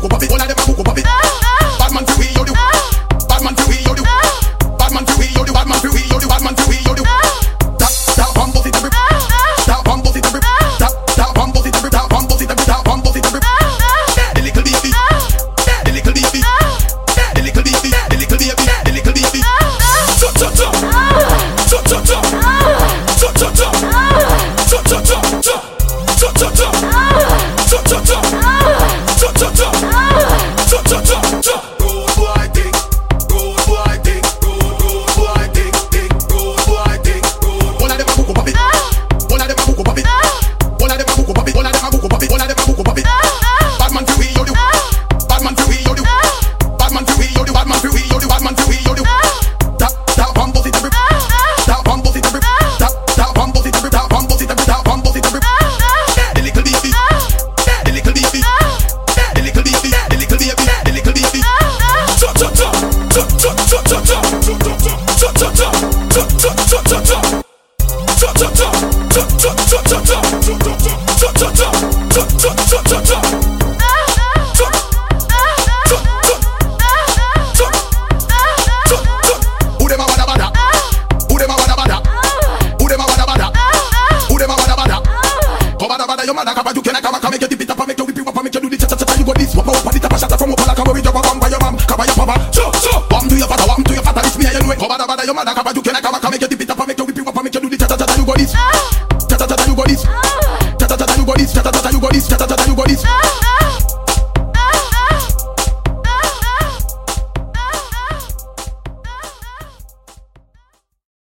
go pop it. All Yo manda kaba you can I come and make it mother cover, you can cover, come make you dip it up, make your whip it up, make you do the cha cha cha, you got it.